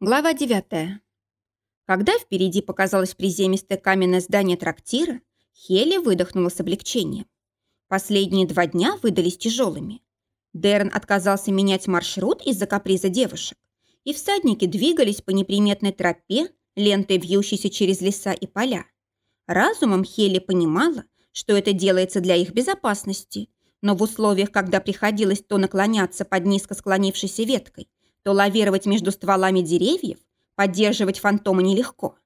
Глава 9. Когда впереди показалось приземистое каменное здание трактира, Хелли выдохнула с облегчением. Последние два дня выдались тяжелыми. Дэрон отказался менять маршрут из-за каприза девушек, и всадники двигались по неприметной тропе, лентой вьющейся через леса и поля. Разумом Хелли понимала, что это делается для их безопасности, но в условиях, когда приходилось то наклоняться под низко склонившейся веткой, то лавировать между стволами деревьев, поддерживать фантома нелегко.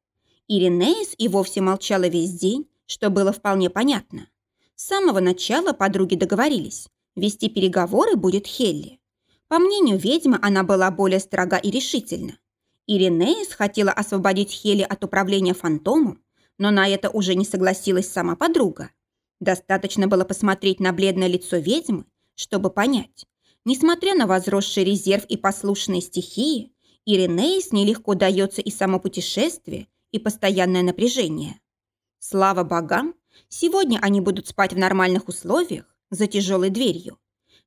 Иринеис и вовсе молчала весь день, что было вполне понятно. С самого начала подруги договорились, вести переговоры будет Хелли. По мнению ведьмы, она была более строга и решительна. Иринеис хотела освободить Хелли от управления фантомом, но на это уже не согласилась сама подруга. Достаточно было посмотреть на бледное лицо ведьмы, чтобы понять, Несмотря на возросший резерв и послушные стихии, Иринеис нелегко дается и само путешествие, и постоянное напряжение. Слава богам, сегодня они будут спать в нормальных условиях, за тяжелой дверью.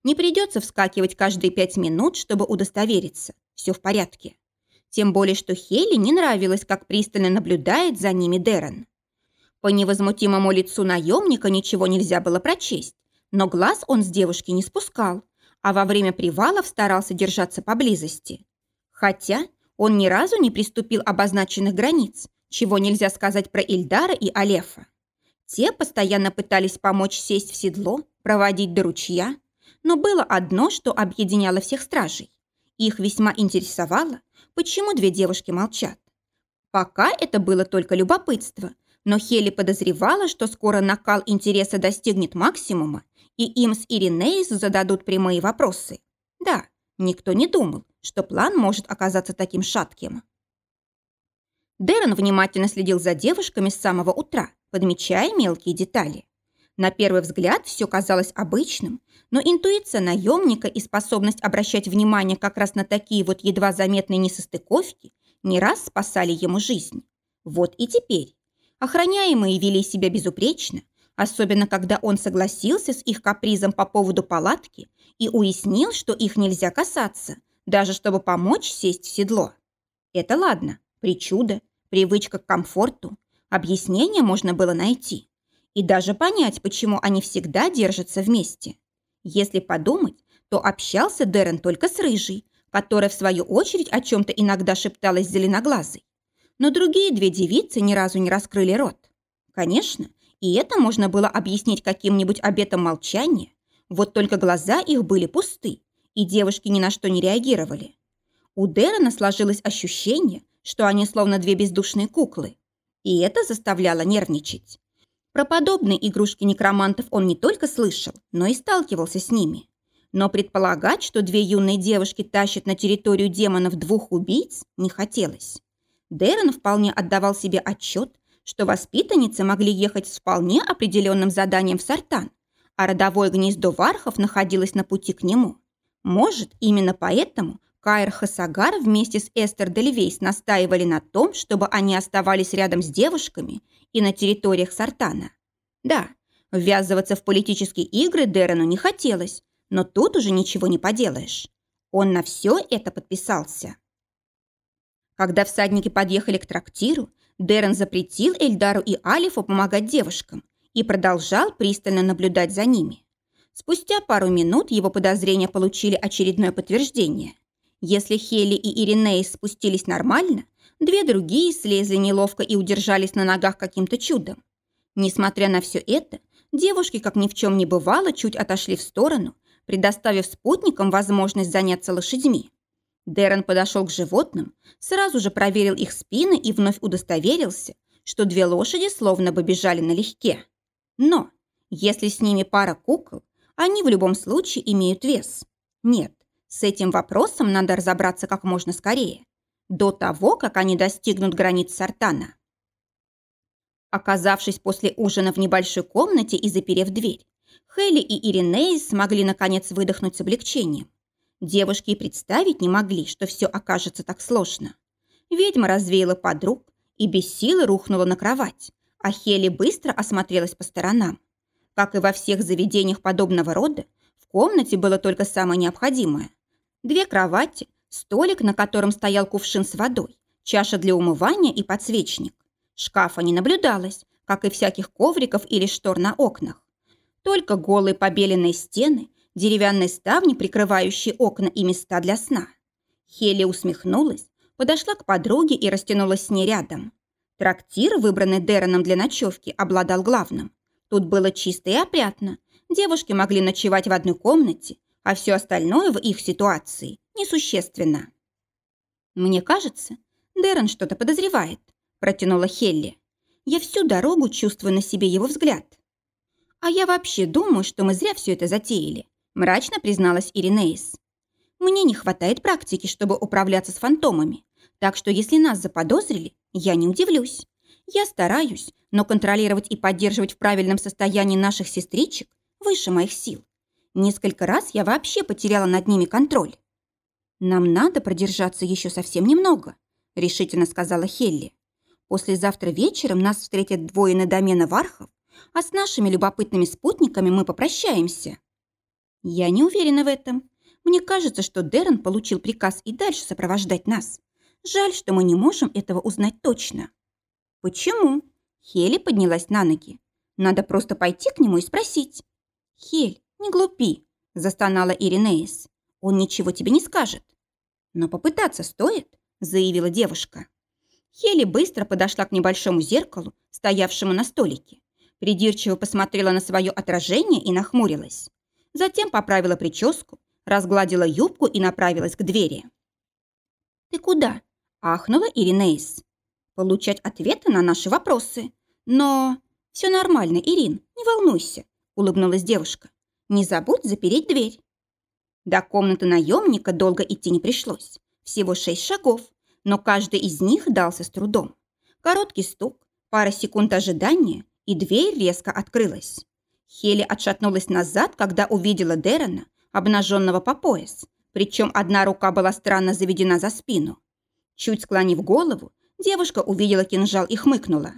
Не придется вскакивать каждые пять минут, чтобы удостовериться. Все в порядке. Тем более, что Хелли не нравилось, как пристально наблюдает за ними Дерен. По невозмутимому лицу наемника ничего нельзя было прочесть, но глаз он с девушки не спускал, а во время привалов старался держаться поблизости. Хотя он ни разу не приступил обозначенных границ, чего нельзя сказать про Ильдара и Алефа. Те постоянно пытались помочь сесть в седло, проводить до ручья, но было одно, что объединяло всех стражей. Их весьма интересовало, почему две девушки молчат. Пока это было только любопытство, но Хели подозревала, что скоро накал интереса достигнет максимума, и им с Иринеис зададут прямые вопросы. Да, никто не думал, что план может оказаться таким шатким. Дэрон внимательно следил за девушками с самого утра, подмечая мелкие детали. На первый взгляд все казалось обычным, но интуиция наемника и способность обращать внимание как раз на такие вот едва заметные несостыковки не раз спасали ему жизнь. Вот и теперь. Охраняемые вели себя безупречно, особенно когда он согласился с их капризом по поводу палатки и уяснил, что их нельзя касаться, даже чтобы помочь сесть в седло. Это ладно, причуда, привычка к комфорту, объяснение можно было найти и даже понять, почему они всегда держатся вместе. Если подумать, то общался Дэрон только с Рыжей, которая, в свою очередь, о чем-то иногда шепталась зеленоглазой. Но другие две девицы ни разу не раскрыли рот. Конечно, и это можно было объяснить каким-нибудь обетом молчания. Вот только глаза их были пусты, и девушки ни на что не реагировали. У Дэрона сложилось ощущение, что они словно две бездушные куклы. И это заставляло нервничать. Про подобные игрушки некромантов он не только слышал, но и сталкивался с ними. Но предполагать, что две юные девушки тащат на территорию демонов двух убийц, не хотелось. Дэрон вполне отдавал себе отчет, что воспитанницы могли ехать с вполне определенным заданием в Сартан, а родовое гнездо Вархов находилось на пути к нему. Может, именно поэтому Каир Хасагар вместе с Эстер Дельвейс настаивали на том, чтобы они оставались рядом с девушками и на территориях Сартана. Да, ввязываться в политические игры Дерену не хотелось, но тут уже ничего не поделаешь. Он на все это подписался. Когда всадники подъехали к трактиру, Дэрон запретил Эльдару и Алифу помогать девушкам и продолжал пристально наблюдать за ними. Спустя пару минут его подозрения получили очередное подтверждение. Если Хели и Иринеис спустились нормально, две другие слезли неловко и удержались на ногах каким-то чудом. Несмотря на все это, девушки, как ни в чем не бывало, чуть отошли в сторону, предоставив спутникам возможность заняться лошадьми. Дэрон подошел к животным, сразу же проверил их спины и вновь удостоверился, что две лошади словно бы бежали налегке. Но если с ними пара кукол, они в любом случае имеют вес. Нет, с этим вопросом надо разобраться как можно скорее, до того, как они достигнут границ Сартана. Оказавшись после ужина в небольшой комнате и заперев дверь, Хелли и Иринеис смогли наконец выдохнуть с облегчением. Девушки и представить не могли, что все окажется так сложно. Ведьма развеяла подруг и без силы рухнула на кровать, а Хели быстро осмотрелась по сторонам. Как и во всех заведениях подобного рода, в комнате было только самое необходимое. Две кровати, Столик, на котором стоял кувшин с водой, чаша для умывания и подсвечник. Шкафа не наблюдалось, как и всяких ковриков или штор на окнах. Только голые побеленные стены, деревянные ставни, прикрывающие окна и места для сна. Хели усмехнулась, подошла к подруге и растянулась с ней рядом. Трактир, выбранный Дереном для ночевки, обладал главным. Тут было чисто и опрятно. Девушки могли ночевать в одной комнате, а все остальное в их ситуации несущественно. «Мне кажется, Дерен что-то подозревает», – протянула Хелли. «Я всю дорогу чувствую на себе его взгляд». «А я вообще думаю, что мы зря все это затеяли», – мрачно призналась Иринеис. «Мне не хватает практики, чтобы управляться с фантомами, так что если нас заподозрили, я не удивлюсь. Я стараюсь, но контролировать и поддерживать в правильном состоянии наших сестричек выше моих сил. Несколько раз я вообще потеряла над ними контроль. «Нам надо продержаться еще совсем немного», – решительно сказала Хелли. «Послезавтра вечером нас встретят двое на домена Вархов, а с нашими любопытными спутниками мы попрощаемся». «Я не уверена в этом. Мне кажется, что Дэрон получил приказ и дальше сопровождать нас. Жаль, что мы не можем этого узнать точно». «Почему?» Хелли поднялась на ноги. «Надо просто пойти к нему и спросить». «Хель, «Не глупи», – застонала Иринеис. «Он ничего тебе не скажет». «Но попытаться стоит», – заявила девушка. Хели быстро подошла к небольшому зеркалу, стоявшему на столике. Придирчиво посмотрела на свое отражение и нахмурилась. Затем поправила прическу, разгладила юбку и направилась к двери. «Ты куда?» – ахнула Иринеис. «Получать ответы на наши вопросы. Но...» «Все нормально, Ирин, не волнуйся», – улыбнулась девушка. Не забудь запереть дверь. До комнаты наемника долго идти не пришлось. Всего шесть шагов, но каждый из них дался с трудом. Короткий стук, пара секунд ожидания, и дверь резко открылась. Хели отшатнулась назад, когда увидела Дерена, обнаженного по пояс, причем одна рука была странно заведена за спину. Чуть склонив голову, девушка увидела кинжал и хмыкнула.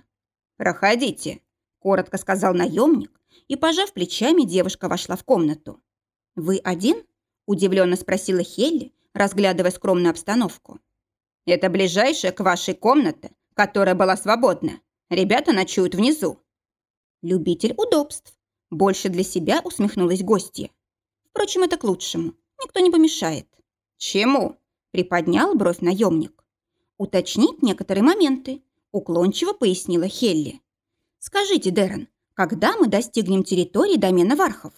«Проходите», – коротко сказал наемник, и, пожав плечами, девушка вошла в комнату. «Вы один?» – удивленно спросила Хелли, разглядывая скромную обстановку. «Это ближайшая к вашей комнате, которая была свободна. Ребята ночуют внизу». «Любитель удобств», – больше для себя усмехнулась гостья. «Впрочем, это к лучшему. Никто не помешает». «Чему?» – приподнял бровь наемник. «Уточнить некоторые моменты», – уклончиво пояснила Хелли. «Скажите, Дэрон, когда мы достигнем территории домена Вархов?»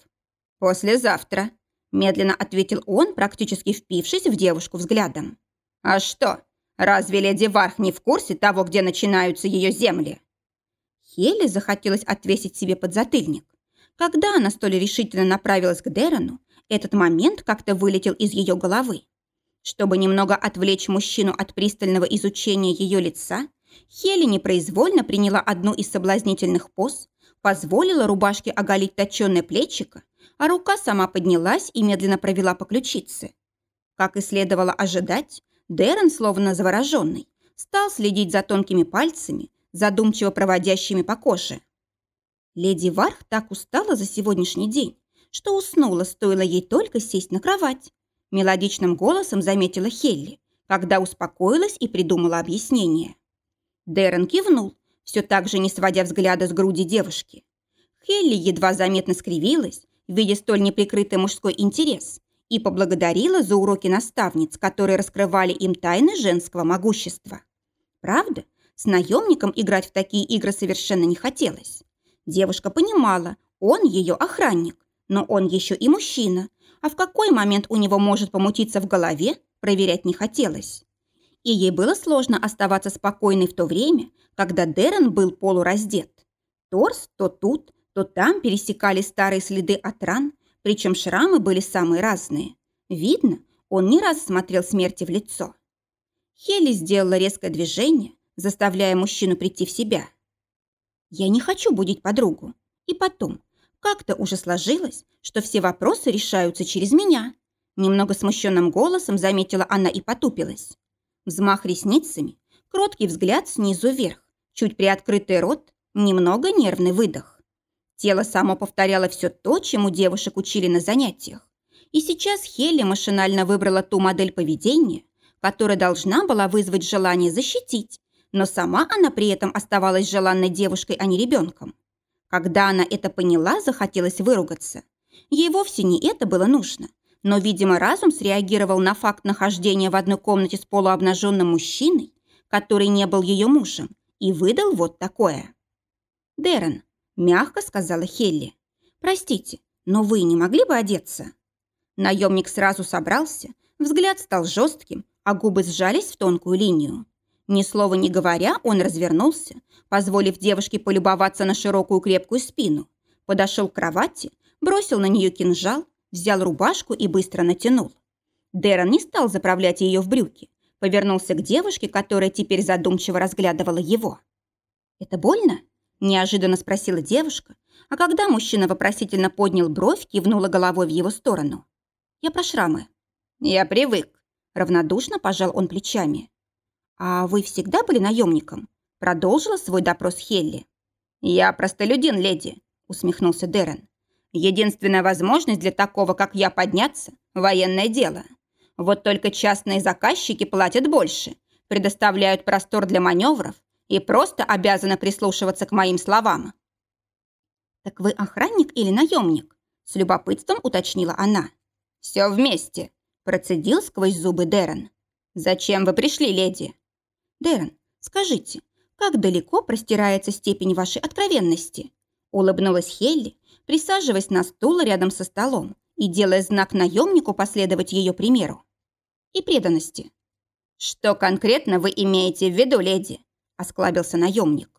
«Послезавтра», – медленно ответил он, практически впившись в девушку взглядом. «А что, разве леди Варх не в курсе того, где начинаются ее земли?» Хелли захотелось отвесить себе подзатыльник. Когда она столь решительно направилась к Дерану, этот момент как-то вылетел из ее головы. Чтобы немного отвлечь мужчину от пристального изучения ее лица, Хелли непроизвольно приняла одну из соблазнительных поз, позволила рубашке оголить точеное плечико, а рука сама поднялась и медленно провела по ключице. Как и следовало ожидать, Дэрон, словно завороженный, стал следить за тонкими пальцами, задумчиво проводящими по коже. Леди Варх так устала за сегодняшний день, что уснула, стоило ей только сесть на кровать. Мелодичным голосом заметила Хелли, когда успокоилась и придумала объяснение. Дэрон кивнул, все так же не сводя взгляда с груди девушки. Хелли едва заметно скривилась, видя столь неприкрытый мужской интерес, и поблагодарила за уроки наставниц, которые раскрывали им тайны женского могущества. Правда, с наемником играть в такие игры совершенно не хотелось. Девушка понимала, он ее охранник, но он еще и мужчина, а в какой момент у него может помутиться в голове, проверять не хотелось и ей было сложно оставаться спокойной в то время, когда Дэрон был полураздет. Торс то тут, то там пересекали старые следы от ран, причем шрамы были самые разные. Видно, он не раз смотрел смерти в лицо. Хелли сделала резкое движение, заставляя мужчину прийти в себя. «Я не хочу будить подругу. И потом, как-то уже сложилось, что все вопросы решаются через меня». Немного смущенным голосом заметила она и потупилась. Взмах ресницами, кроткий взгляд снизу вверх, чуть приоткрытый рот, немного нервный выдох. Тело само повторяло все то, чему девушек учили на занятиях. И сейчас Хелли машинально выбрала ту модель поведения, которая должна была вызвать желание защитить, но сама она при этом оставалась желанной девушкой, а не ребенком. Когда она это поняла, захотелось выругаться. Ей вовсе не это было нужно, но, видимо, разум среагировал на факт нахождения в одной комнате с полуобнаженным мужчиной, который не был ее мужем, и выдал вот такое. «Дэрон», – мягко сказала Хелли, – «простите, но вы не могли бы одеться?» Наемник сразу собрался, взгляд стал жестким, а губы сжались в тонкую линию. Ни слова не говоря, он развернулся, позволив девушке полюбоваться на широкую крепкую спину, подошел к кровати, бросил на нее кинжал, взял рубашку и быстро натянул. Дэрон не стал заправлять ее в брюки, повернулся к девушке, которая теперь задумчиво разглядывала его. «Это больно?» – неожиданно спросила девушка, а когда мужчина вопросительно поднял бровь, кивнула головой в его сторону. «Я про шрамы». «Я привык», – равнодушно пожал он плечами. «А вы всегда были наемником?» – продолжила свой допрос Хелли. «Я простолюдин, леди», – усмехнулся Дэрон. Единственная возможность для такого, как я, подняться – военное дело. Вот только частные заказчики платят больше, предоставляют простор для маневров и просто обязаны прислушиваться к моим словам. «Так вы охранник или наемник?» – с любопытством уточнила она. «Все вместе», – процедил сквозь зубы Дэрон. «Зачем вы пришли, леди?» «Дэрон, скажите, как далеко простирается степень вашей откровенности?» Улыбнулась Хелли, присаживаясь на стул рядом со столом и делая знак наемнику последовать ее примеру. И преданности. «Что конкретно вы имеете в виду, леди?» – осклабился наемник.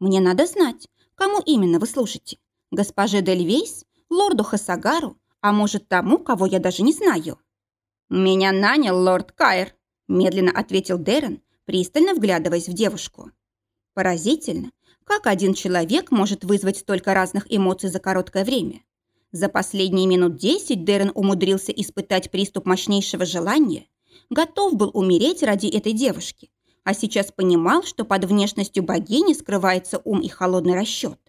«Мне надо знать, кому именно вы служите. Госпоже Дельвейс, лорду Хасагару, а может тому, кого я даже не знаю?» «Меня нанял лорд Кайр», – медленно ответил Дэрон, пристально вглядываясь в девушку. Поразительно, как один человек может вызвать столько разных эмоций за короткое время? За последние минут десять Дэрен умудрился испытать приступ мощнейшего желания, готов был умереть ради этой девушки, а сейчас понимал, что под внешностью богини скрывается ум и холодный расчет.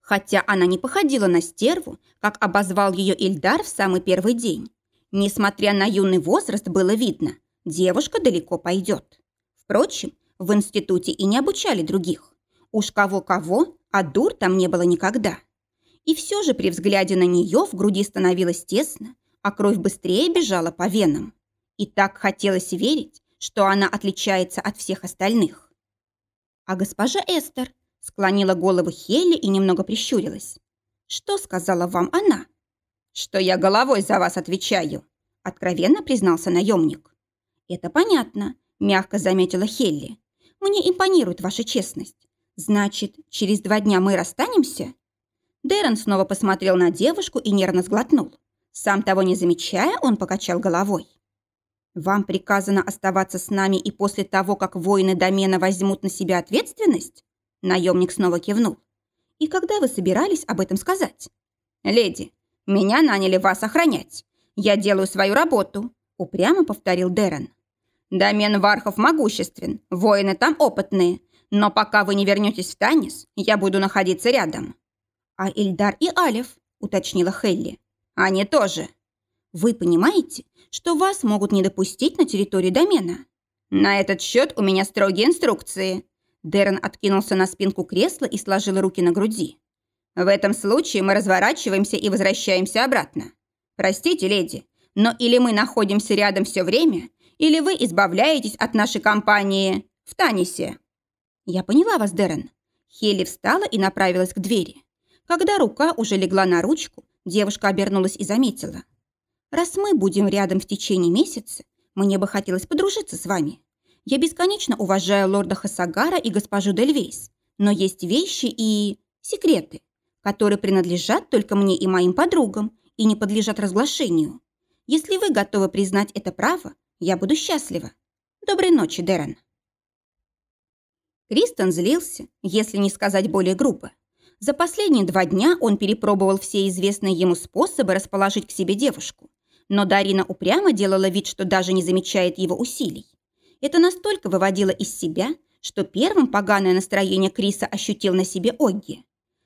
Хотя она не походила на стерву, как обозвал ее Ильдар в самый первый день. Несмотря на юный возраст, было видно, девушка далеко пойдет. Впрочем, в институте и не обучали других. Уж кого-кого, а дур там не было никогда. И все же при взгляде на нее в груди становилось тесно, а кровь быстрее бежала по венам. И так хотелось верить, что она отличается от всех остальных. А госпожа Эстер склонила голову Хелли и немного прищурилась. Что сказала вам она? Что я головой за вас отвечаю, откровенно признался наемник. Это понятно, мягко заметила Хелли. Мне импонирует ваша честность. «Значит, через два дня мы расстанемся?» Дэрон снова посмотрел на девушку и нервно сглотнул. Сам того не замечая, он покачал головой. «Вам приказано оставаться с нами и после того, как воины домена возьмут на себя ответственность?» Наемник снова кивнул. «И когда вы собирались об этом сказать?» «Леди, меня наняли вас охранять. Я делаю свою работу», — упрямо повторил Дэрон. «Домен Вархов могуществен, воины там опытные, но пока вы не вернетесь в Танис, я буду находиться рядом». «А Ильдар и Алев», — уточнила Хелли. «Они тоже». «Вы понимаете, что вас могут не допустить на территории домена?» «На этот счет у меня строгие инструкции». Дэрон откинулся на спинку кресла и сложил руки на груди. «В этом случае мы разворачиваемся и возвращаемся обратно. Простите, леди, но или мы находимся рядом все время, или вы избавляетесь от нашей компании в Танисе». «Я поняла вас, Дэрен». Хелли встала и направилась к двери. Когда рука уже легла на ручку, девушка обернулась и заметила. «Раз мы будем рядом в течение месяца, мне бы хотелось подружиться с вами. Я бесконечно уважаю лорда Хасагара и госпожу Дельвейс, но есть вещи и... секреты, которые принадлежат только мне и моим подругам и не подлежат разглашению. Если вы готовы признать это право, я буду счастлива. Доброй ночи, Дэрон». Кристен злился, если не сказать более грубо. За последние два дня он перепробовал все известные ему способы расположить к себе девушку. Но Дарина упрямо делала вид, что даже не замечает его усилий. Это настолько выводило из себя, что первым поганое настроение Криса ощутил на себе Огги.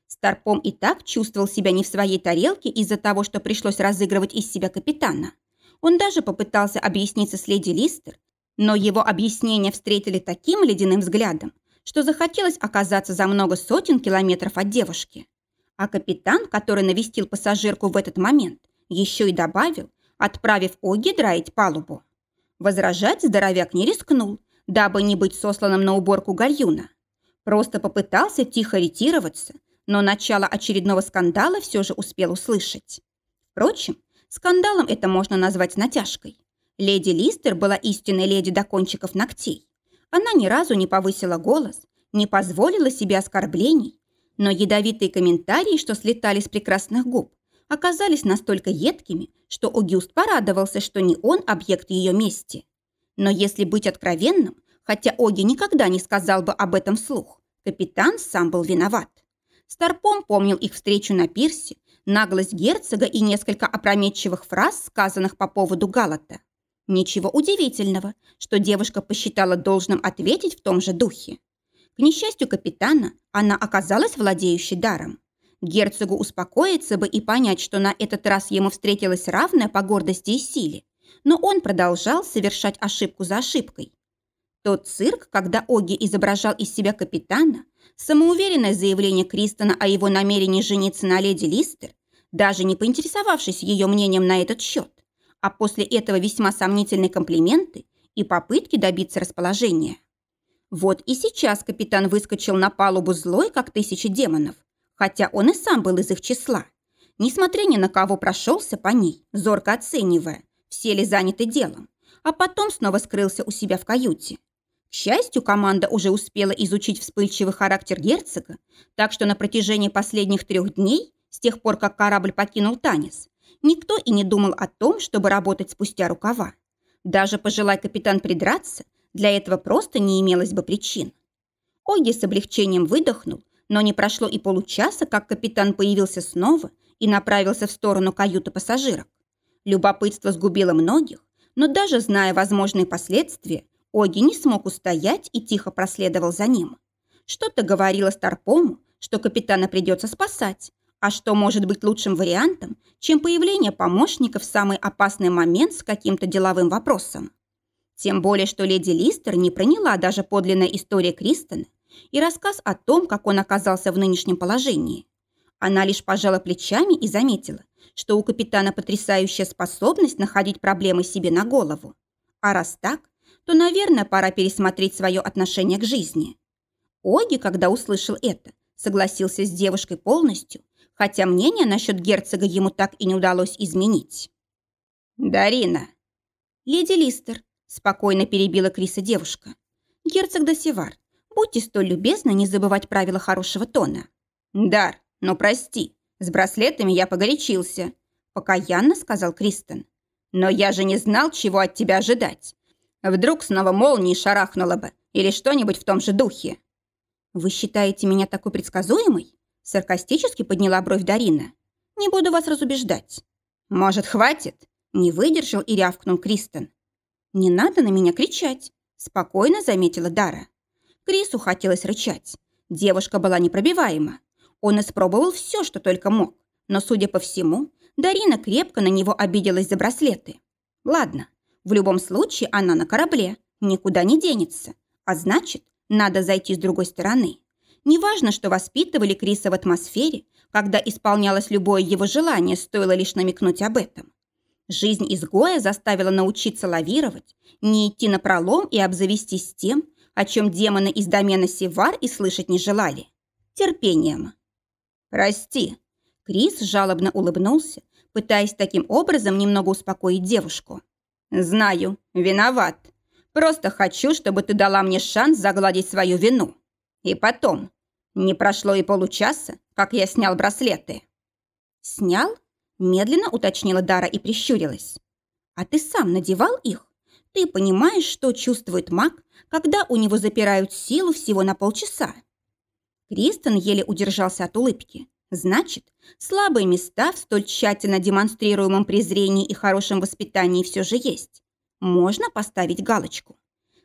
Старпом и так чувствовал себя не в своей тарелке из-за того, что пришлось разыгрывать из себя капитана. Он даже попытался объясниться с леди Листер, Но его объяснения встретили таким ледяным взглядом, что захотелось оказаться за много сотен километров от девушки. А капитан, который навестил пассажирку в этот момент, еще и добавил, отправив Оги драить палубу. Возражать здоровяк не рискнул, дабы не быть сосланным на уборку гальюна. Просто попытался тихо ретироваться, но начало очередного скандала все же успел услышать. Впрочем, скандалом это можно назвать натяжкой. Леди Листер была истинной леди до кончиков ногтей. Она ни разу не повысила голос, не позволила себе оскорблений, но ядовитые комментарии, что слетали с прекрасных губ, оказались настолько едкими, что Огюст порадовался, что не он объект ее мести. Но если быть откровенным, хотя Оги никогда не сказал бы об этом вслух, капитан сам был виноват. Старпом помнил их встречу на пирсе, наглость герцога и несколько опрометчивых фраз, сказанных по поводу Галата. Ничего удивительного, что девушка посчитала должным ответить в том же духе. К несчастью капитана, она оказалась владеющей даром. Герцогу успокоиться бы и понять, что на этот раз ему встретилась равная по гордости и силе, но он продолжал совершать ошибку за ошибкой. Тот цирк, когда Оги изображал из себя капитана, самоуверенное заявление Кристона о его намерении жениться на леди Листер, даже не поинтересовавшись ее мнением на этот счет, а после этого весьма сомнительные комплименты и попытки добиться расположения. Вот и сейчас капитан выскочил на палубу злой, как тысяча демонов, хотя он и сам был из их числа. Несмотря ни на кого прошелся по ней, зорко оценивая, все ли заняты делом, а потом снова скрылся у себя в каюте. К счастью, команда уже успела изучить вспыльчивый характер герцога, так что на протяжении последних трех дней, с тех пор, как корабль покинул Танис, никто и не думал о том, чтобы работать спустя рукава. Даже пожелай капитан придраться, для этого просто не имелось бы причин. Оги с облегчением выдохнул, но не прошло и получаса, как капитан появился снова и направился в сторону каюты пассажирок. Любопытство сгубило многих, но даже зная возможные последствия, Оги не смог устоять и тихо проследовал за ним. Что-то говорило Старпому, что капитана придется спасать, а что может быть лучшим вариантом, чем появление помощника в самый опасный момент с каким-то деловым вопросом? Тем более, что леди Листер не проняла даже подлинная история Кристона и рассказ о том, как он оказался в нынешнем положении. Она лишь пожала плечами и заметила, что у капитана потрясающая способность находить проблемы себе на голову. А раз так, то, наверное, пора пересмотреть свое отношение к жизни. Оги, когда услышал это, согласился с девушкой полностью, хотя мнение насчет герцога ему так и не удалось изменить. «Дарина!» «Леди Листер, Спокойно перебила Криса девушка. «Герцог Досевар, будьте столь любезны не забывать правила хорошего тона». «Дар, но прости, с браслетами я погорячился», покаянно сказал Кристен. «Но я же не знал, чего от тебя ожидать. Вдруг снова молнией шарахнула бы или что-нибудь в том же духе». «Вы считаете меня такой предсказуемой?» Саркастически подняла бровь Дарина. «Не буду вас разубеждать». «Может, хватит?» Не выдержал и рявкнул Кристен. «Не надо на меня кричать», – спокойно заметила Дара. Крису хотелось рычать. Девушка была непробиваема. Он испробовал все, что только мог. Но, судя по всему, Дарина крепко на него обиделась за браслеты. Ладно, в любом случае она на корабле, никуда не денется. А значит, надо зайти с другой стороны. Неважно, что воспитывали Криса в атмосфере, когда исполнялось любое его желание, стоило лишь намекнуть об этом. Жизнь изгоя заставила научиться лавировать, не идти на пролом и обзавестись тем, о чем демоны из домена Севар и слышать не желали. Терпением. «Прости». Крис жалобно улыбнулся, пытаясь таким образом немного успокоить девушку. «Знаю, виноват. Просто хочу, чтобы ты дала мне шанс загладить свою вину. И потом, не прошло и получаса, как я снял браслеты». «Снял?» Медленно уточнила Дара и прищурилась. «А ты сам надевал их? Ты понимаешь, что чувствует маг, когда у него запирают силу всего на полчаса?» Кристен еле удержался от улыбки. «Значит, слабые места в столь тщательно демонстрируемом презрении и хорошем воспитании все же есть. Можно поставить галочку.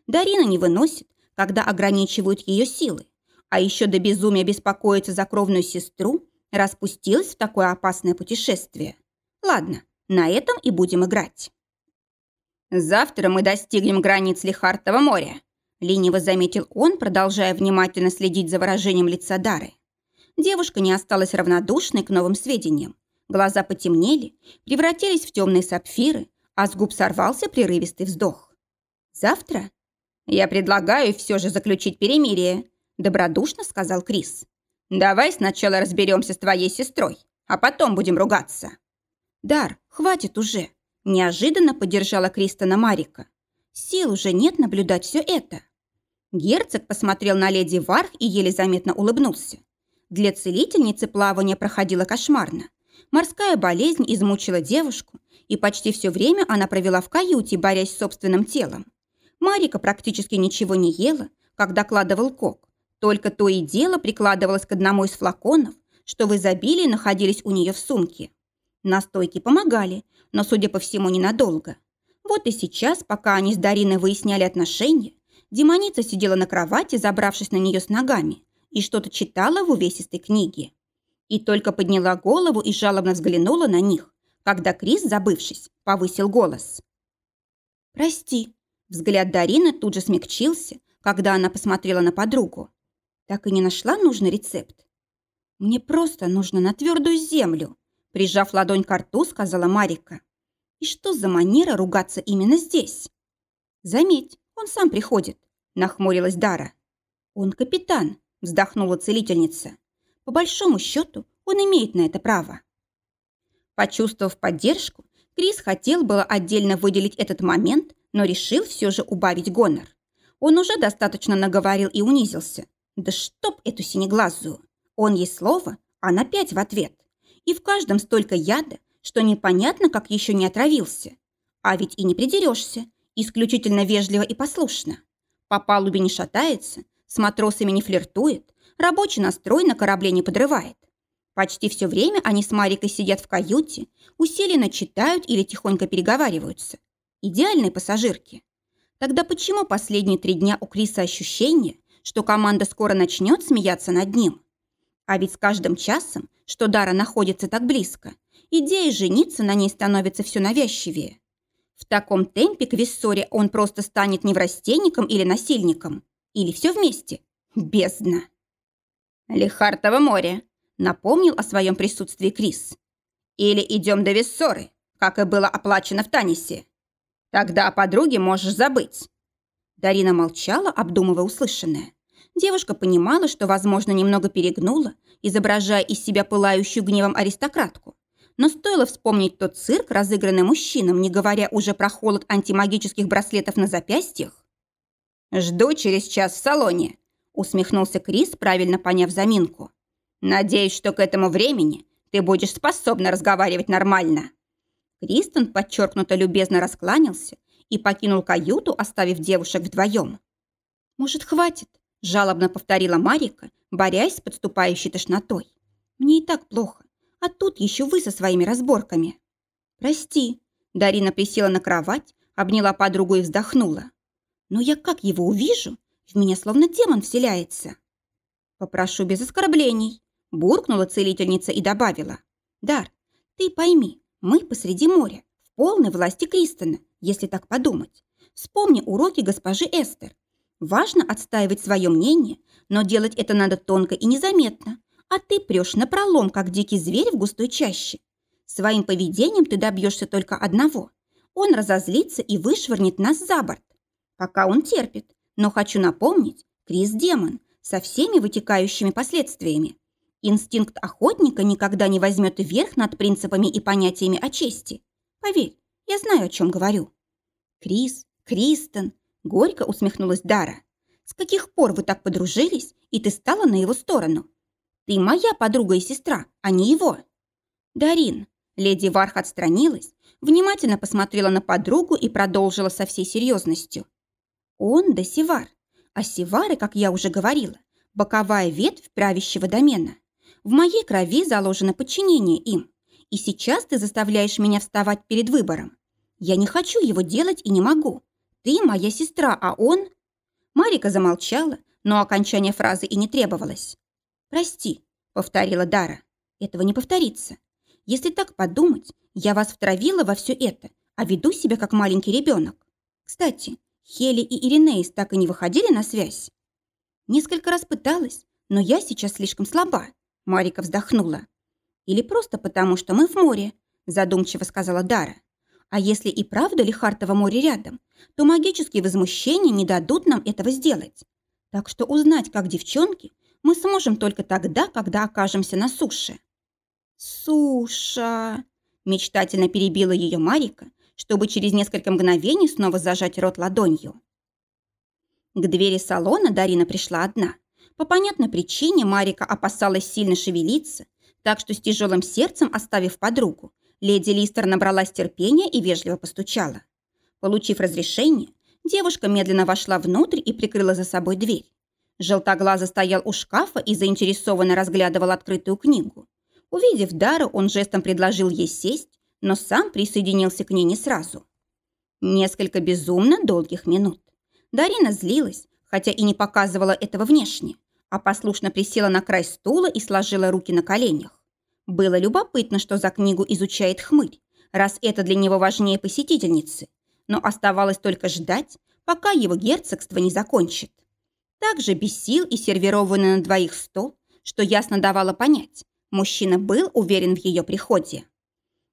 Дарина не выносит, когда ограничивают ее силы, а еще до безумия беспокоится за кровную сестру распустилась в такое опасное путешествие. Ладно, на этом и будем играть. «Завтра мы достигнем границ Лихартова моря», – лениво заметил он, продолжая внимательно следить за выражением лица Дары. Девушка не осталась равнодушной к новым сведениям. Глаза потемнели, превратились в темные сапфиры, а с губ сорвался прерывистый вздох. «Завтра?» «Я предлагаю все же заключить перемирие», – добродушно сказал Крис. «Давай сначала разберемся с твоей сестрой, а потом будем ругаться». «Дар, хватит уже», – неожиданно поддержала Кристона Марика. «Сил уже нет наблюдать все это». Герцог посмотрел на леди Варх и еле заметно улыбнулся. Для целительницы плавание проходило кошмарно. Морская болезнь измучила девушку, и почти все время она провела в каюте, борясь с собственным телом. Марика практически ничего не ела, как докладывал Кок. Только то и дело прикладывалось к одному из флаконов, что в изобилии находились у нее в сумке. Настойки помогали, но, судя по всему, ненадолго. Вот и сейчас, пока они с Дариной выясняли отношения, демоница сидела на кровати, забравшись на нее с ногами, и что-то читала в увесистой книге. И только подняла голову и жалобно взглянула на них, когда Крис, забывшись, повысил голос. «Прости». Взгляд Дарины тут же смягчился, когда она посмотрела на подругу. Так и не нашла нужный рецепт. «Мне просто нужно на твердую землю», прижав ладонь к рту, сказала Марика. «И что за манера ругаться именно здесь?» «Заметь, он сам приходит», нахмурилась Дара. «Он капитан», вздохнула целительница. «По большому счету, он имеет на это право». Почувствовав поддержку, Крис хотел было отдельно выделить этот момент, но решил все же убавить гонор. Он уже достаточно наговорил и унизился. Да чтоб эту синеглазую! Он ей слово, она пять в ответ. И в каждом столько яда, что непонятно, как еще не отравился. А ведь и не придерешься, исключительно вежливо и послушно. По палубе не шатается, с матросами не флиртует, рабочий настрой на корабле не подрывает. Почти все время они с Марикой сидят в каюте, усиленно читают или тихонько переговариваются. Идеальные пассажирки. Тогда почему последние три дня у Криса ощущение, что команда скоро начнет смеяться над ним? А ведь с каждым часом, что Дара находится так близко, идея жениться на ней становится все навязчивее. В таком темпе к Виссоре он просто станет неврастенником или насильником. Или все вместе. Бездна. Лихартово море напомнил о своем присутствии Крис. «Или идем до Виссоры, как и было оплачено в Танисе. Тогда о подруге можешь забыть». Дарина молчала, обдумывая услышанное. Девушка понимала, что, возможно, немного перегнула, изображая из себя пылающую гневом аристократку. Но стоило вспомнить тот цирк, разыгранный мужчинам, не говоря уже про холод антимагических браслетов на запястьях. «Жду через час в салоне», — усмехнулся Крис, правильно поняв заминку. Надеюсь, что к этому времени ты будешь способна разговаривать нормально». Кристен подчеркнуто любезно раскланялся и покинул каюту, оставив девушек вдвоем. «Может, хватит?» – жалобно повторила Марика, борясь с подступающей тошнотой. «Мне и так плохо, а тут еще вы со своими разборками». «Прости», – Дарина присела на кровать, обняла подругу и вздохнула. «Но я как его увижу, в меня словно демон вселяется». «Попрошу без оскорблений», Буркнула целительница и добавила. «Дар, ты пойми, мы посреди моря, в полной власти Кристона, если так подумать. Вспомни уроки госпожи Эстер. Важно отстаивать свое мнение, но делать это надо тонко и незаметно. А ты прешь напролом, как дикий зверь в густой чаще. Своим поведением ты добьешься только одного. Он разозлится и вышвырнет нас за борт. Пока он терпит. Но хочу напомнить, Крис – демон, со всеми вытекающими последствиями. Инстинкт охотника никогда не возьмет верх над принципами и понятиями о чести. Поверь, я знаю, о чем говорю. Крис, Кристен, горько усмехнулась Дара. С каких пор вы так подружились, и ты стала на его сторону? Ты моя подруга и сестра, а не его. Дарин, леди Варх отстранилась, внимательно посмотрела на подругу и продолжила со всей серьезностью. Он да Севар. А Севары, как я уже говорила, боковая ветвь правящего домена. В моей крови заложено подчинение им. И сейчас ты заставляешь меня вставать перед выбором. Я не хочу его делать и не могу. Ты моя сестра, а он...» Марика замолчала, но окончание фразы и не требовалось. «Прости», — повторила Дара. «Этого не повторится. Если так подумать, я вас втравила во все это, а веду себя как маленький ребенок. Кстати, Хели и Иринеис так и не выходили на связь? Несколько раз пыталась, но я сейчас слишком слаба. Марика вздохнула. Или просто потому, что мы в море, задумчиво сказала Дара. А если и правда Лихартово море рядом, то магические возмущения не дадут нам этого сделать. Так что узнать, как девчонки, мы сможем только тогда, когда окажемся на суше. Суша! Мечтательно перебила ее Марика, чтобы через несколько мгновений снова зажать рот ладонью. К двери салона Дарина пришла одна. По понятной причине Марика опасалась сильно шевелиться, так что с тяжелым сердцем, оставив подругу, леди Листер набралась терпения и вежливо постучала. Получив разрешение, девушка медленно вошла внутрь и прикрыла за собой дверь. Желтоглаза стоял у шкафа и заинтересованно разглядывал открытую книгу. Увидев Дару, он жестом предложил ей сесть, но сам присоединился к ней не сразу. Несколько безумно долгих минут. Дарина злилась, хотя и не показывала этого внешне, а послушно присела на край стула и сложила руки на коленях. Было любопытно, что за книгу изучает хмырь, раз это для него важнее посетительницы, но оставалось только ждать, пока его герцогство не закончит. Также бесил и сервированный на двоих стол, что ясно давало понять, мужчина был уверен в ее приходе.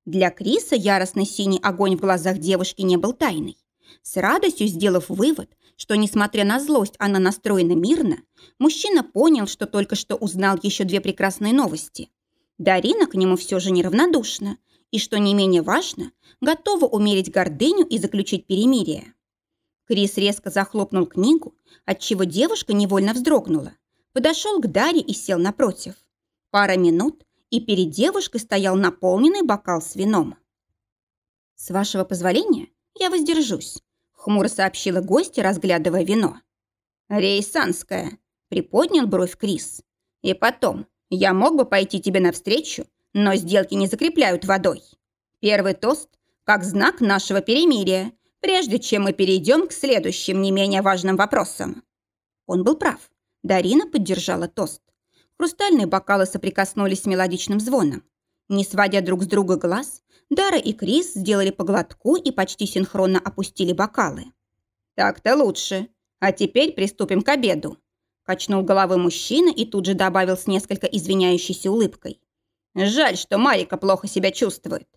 Для Криса яростный синий огонь в глазах девушки не был тайной. С радостью сделав вывод, что, несмотря на злость, она настроена мирно, мужчина понял, что только что узнал еще две прекрасные новости. Дарина к нему все же неравнодушна, и, что не менее важно, готова умерить гордыню и заключить перемирие. Крис резко захлопнул книгу, отчего девушка невольно вздрогнула. Подошел к Даре и сел напротив. Пара минут, и перед девушкой стоял наполненный бокал с вином. «С вашего позволения я воздержусь», — хмуро сообщила гостья, разглядывая вино. «Рейсанская», — приподнял бровь Крис. «И потом, я мог бы пойти тебе навстречу, но сделки не закрепляют водой. Первый тост как знак нашего перемирия, прежде чем мы перейдем к следующим не менее важным вопросам». Он был прав. Дарина поддержала тост. Хрустальные бокалы соприкоснулись с мелодичным звоном. Не сводя друг с друга глаз, Дара и Крис сделали по глотку и почти синхронно опустили бокалы. «Так-то лучше. А теперь приступим к обеду», – качнул головой мужчина и тут же добавил с несколько извиняющейся улыбкой. «Жаль, что Марика плохо себя чувствует.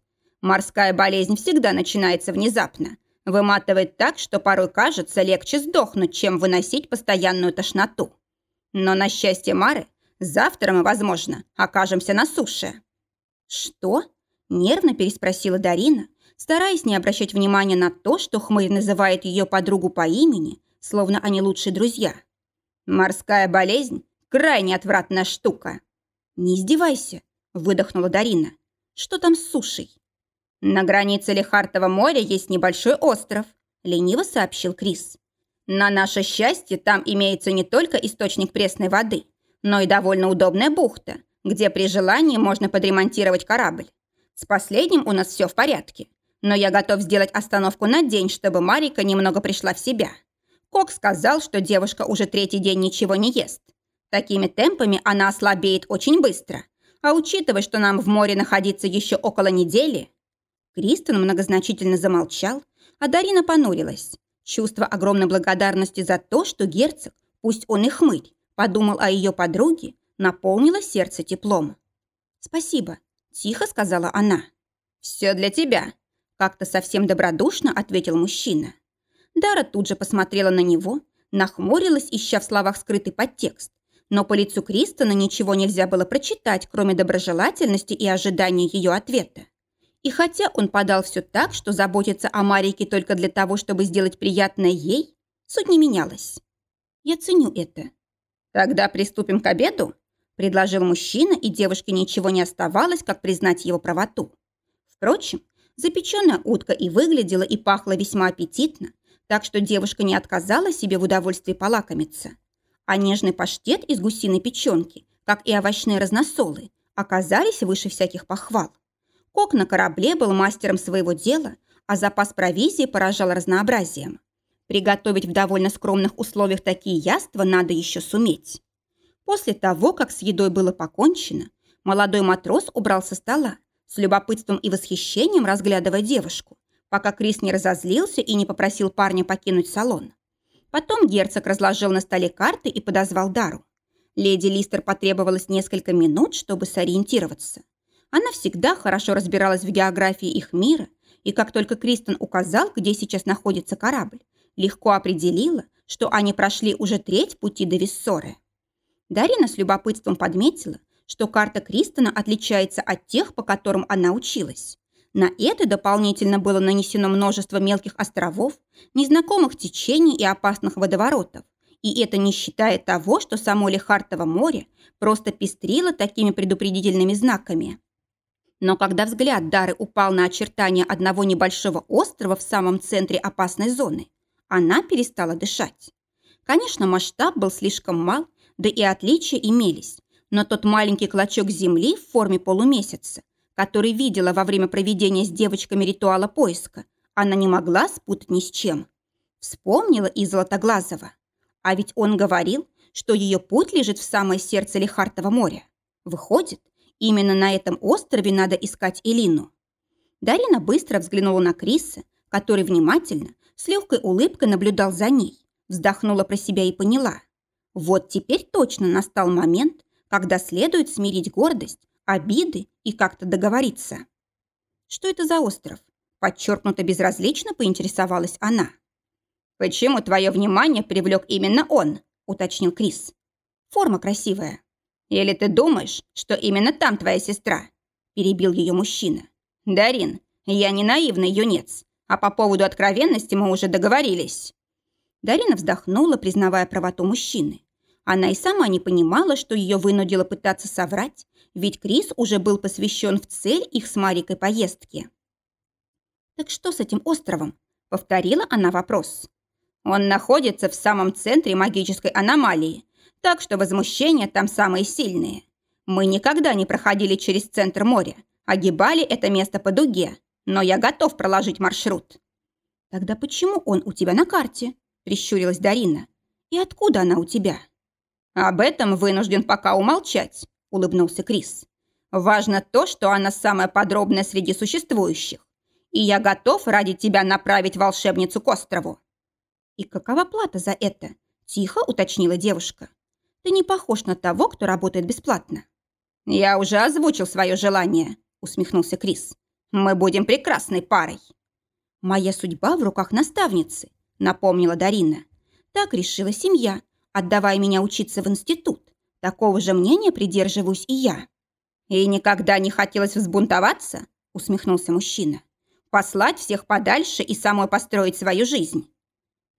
Морская болезнь всегда начинается внезапно, выматывает так, что порой кажется легче сдохнуть, чем выносить постоянную тошноту. Но на счастье Мары Завтра мы, возможно, окажемся на суше». «Что?» – нервно переспросила Дарина, стараясь не обращать внимания на то, что Хмырь называет ее подругу по имени, словно они лучшие друзья. «Морская болезнь – крайне отвратная штука». «Не издевайся», – выдохнула Дарина. «Что там с сушей?» «На границе Лихартова моря есть небольшой остров», – лениво сообщил Крис. «На наше счастье там имеется не только источник пресной воды, но и довольно удобная бухта, где при желании можно подремонтировать корабль. С последним у нас все в порядке, но я готов сделать остановку на день, чтобы Марика немного пришла в себя. Кок сказал, что девушка уже третий день ничего не ест. Такими темпами она ослабеет очень быстро. А учитывая, что нам в море находиться еще около недели... Кристен многозначительно замолчал, а Дарина понурилась. Чувство огромной благодарности за то, что герцог, пусть он и хмырь, подумал о ее подруге, наполнило сердце теплом. «Спасибо», – тихо сказала она. «Все для тебя», – как-то совсем добродушно ответил мужчина. Дара тут же посмотрела на него, нахмурилась, ища в словах скрытый подтекст. Но по лицу Кристона ничего нельзя было прочитать, кроме доброжелательности и ожидания ее ответа. И хотя он подал все так, что заботится о Марике только для того, чтобы сделать приятное ей, суть не менялась. Я ценю это. «Тогда приступим к обеду?» – предложил мужчина, и девушке ничего не оставалось, как признать его правоту. Впрочем, запеченная утка и выглядела, и пахла весьма аппетитно, так что девушка не отказала себе в удовольствии полакомиться. А нежный паштет из гусиной печенки, как и овощные разносолы, оказались выше всяких похвал. Кок на корабле был мастером своего дела, а запас провизии поражал разнообразием. Приготовить в довольно скромных условиях такие яства надо еще суметь. После того, как с едой было покончено, молодой матрос убрал со стола, с любопытством и восхищением разглядывая девушку, пока Крис не разозлился и не попросил парня покинуть салон. Потом герцог разложил на столе карты и подозвал Дару. Леди Листер потребовалось несколько минут, чтобы сориентироваться. Она всегда хорошо разбиралась в географии их мира, и как только Кристен указал, где сейчас находится корабль, легко определила, что они прошли уже треть пути до Виссоры. Дарина с любопытством подметила, что карта Кристона отличается от тех, по которым она училась. На это дополнительно было нанесено множество мелких островов, незнакомых течений и опасных водоворотов. И это не считая того, что само Лехартово море просто пестрило такими предупредительными знаками. Но когда взгляд Дары упал на очертания одного небольшого острова в самом центре опасной зоны, она перестала дышать. Конечно, масштаб был слишком мал, да и отличия имелись, но тот маленький клочок земли в форме полумесяца, который видела во время проведения с девочками ритуала поиска, она не могла спутать ни с чем. Вспомнила и Золотоглазого. А ведь он говорил, что ее путь лежит в самое сердце Лихартова моря. Выходит, именно на этом острове надо искать Элину. Дарина быстро взглянула на Криса, который внимательно, с легкой улыбкой наблюдал за ней, вздохнула про себя и поняла. Вот теперь точно настал момент, когда следует смирить гордость, обиды и как-то договориться. Что это за остров? Подчеркнуто безразлично поинтересовалась она. «Почему твое внимание привлек именно он?» – уточнил Крис. «Форма красивая». «Или ты думаешь, что именно там твоя сестра?» – перебил ее мужчина. «Дарин, я не наивный юнец, а по поводу откровенности мы уже договорились». Дарина вздохнула, признавая правоту мужчины. Она и сама не понимала, что ее вынудило пытаться соврать, ведь Крис уже был посвящен в цель их с Марикой поездки. «Так что с этим островом?» – повторила она вопрос. «Он находится в самом центре магической аномалии, так что возмущения там самые сильные. Мы никогда не проходили через центр моря, огибали это место по дуге, но я готов проложить маршрут». «Тогда почему он у тебя на карте?» – прищурилась Дарина. «И откуда она у тебя?» «Об этом вынужден пока умолчать», – улыбнулся Крис. «Важно то, что она самая подробная среди существующих, и я готов ради тебя направить волшебницу к острову». «И какова плата за это?» – тихо уточнила девушка. «Ты не похож на того, кто работает бесплатно». «Я уже озвучил свое желание», – усмехнулся Крис. «Мы будем прекрасной парой». «Моя судьба в руках наставницы», – напомнила Дарина. «Так решила семья, отдавая меня учиться в институт. Такого же мнения придерживаюсь и я. «И никогда не хотелось взбунтоваться?» – усмехнулся мужчина. «Послать всех подальше и самой построить свою жизнь».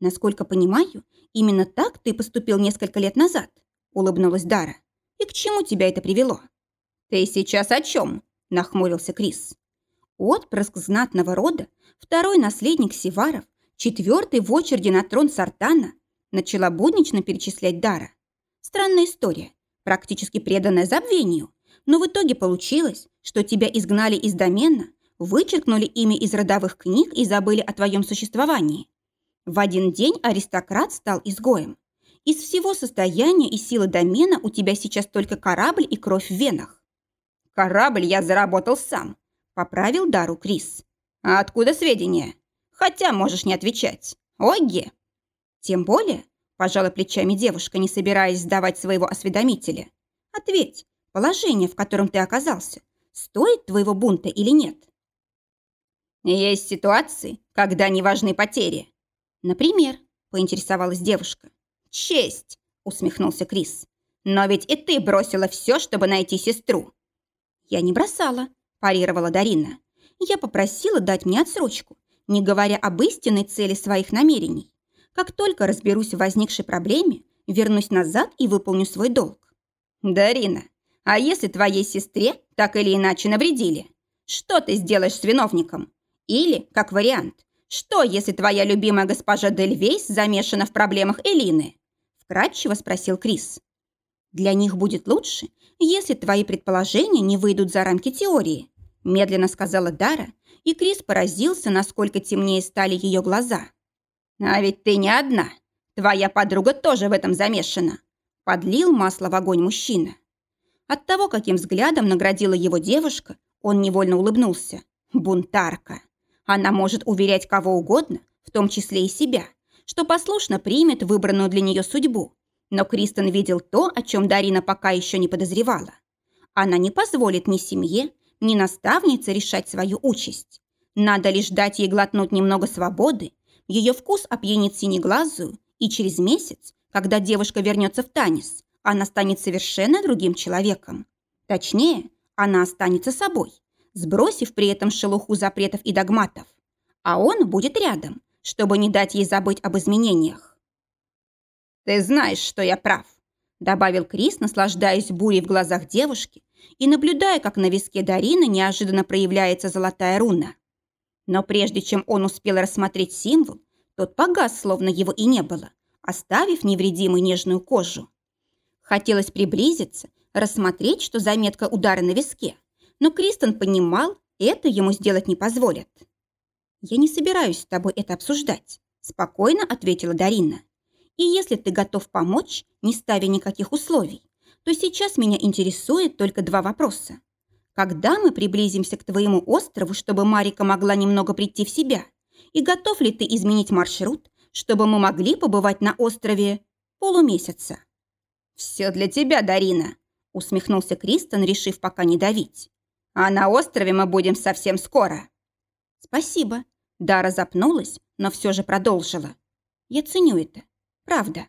«Насколько понимаю, именно так ты поступил несколько лет назад», – улыбнулась Дара. «И к чему тебя это привело?» «Ты сейчас о чем?» – нахмурился Крис. Отпрыск знатного рода, второй наследник Сиваров, четвертый в очереди на трон Сартана – Начала буднично перечислять Дара. Странная история, практически преданная забвению. Но в итоге получилось, что тебя изгнали из домена, вычеркнули имя из родовых книг и забыли о твоем существовании. В один день аристократ стал изгоем. Из всего состояния и силы домена у тебя сейчас только корабль и кровь в венах. Корабль я заработал сам, поправил Дару Крис. А откуда сведения? Хотя можешь не отвечать. Оге. Тем более, пожала плечами девушка, не собираясь сдавать своего осведомителя. Ответь, положение, в котором ты оказался, стоит твоего бунта или нет? Есть ситуации, когда не важны потери. Например, поинтересовалась девушка. Честь, усмехнулся Крис. Но ведь и ты бросила все, чтобы найти сестру. Я не бросала, парировала Дарина. Я попросила дать мне отсрочку, не говоря об истинной цели своих намерений. Как только разберусь в возникшей проблеме, вернусь назад и выполню свой долг. Дарина, а если твоей сестре так или иначе навредили? Что ты сделаешь с виновником? Или, как вариант, что, если твоя любимая госпожа Дельвейс замешана в проблемах Элины? Вкратчиво спросил Крис. Для них будет лучше, если твои предположения не выйдут за рамки теории, медленно сказала Дара, и Крис поразился, насколько темнее стали ее глаза. «А ведь ты не одна. Твоя подруга тоже в этом замешана», – подлил масло в огонь мужчина. От того, каким взглядом наградила его девушка, он невольно улыбнулся. Бунтарка. Она может уверять кого угодно, в том числе и себя, что послушно примет выбранную для нее судьбу. Но Кристен видел то, о чем Дарина пока еще не подозревала. Она не позволит ни семье, ни наставнице решать свою участь. Надо лишь дать ей глотнуть немного свободы, ее вкус опьянит синеглазую, и через месяц, когда девушка вернется в танец, она станет совершенно другим человеком. Точнее, она останется собой, сбросив при этом шелуху запретов и догматов. А он будет рядом, чтобы не дать ей забыть об изменениях. «Ты знаешь, что я прав», – добавил Крис, наслаждаясь бурей в глазах девушки и наблюдая, как на виске Дарины неожиданно проявляется золотая руна. Но прежде чем он успел рассмотреть символ, тот погас, словно его и не было, оставив невредимой нежную кожу. Хотелось приблизиться, рассмотреть, что заметка удара на виске, но Кристен понимал, это ему сделать не позволят. «Я не собираюсь с тобой это обсуждать», – спокойно ответила Дарина. «И если ты готов помочь, не ставя никаких условий, то сейчас меня интересует только два вопроса. Когда мы приблизимся к твоему острову, чтобы Марика могла немного прийти в себя? И готов ли ты изменить маршрут, чтобы мы могли побывать на острове полумесяца?» «Все для тебя, Дарина», – усмехнулся Кристен, решив пока не давить. «А на острове мы будем совсем скоро». «Спасибо», Дара запнулась, но все же продолжила. «Я ценю это. Правда».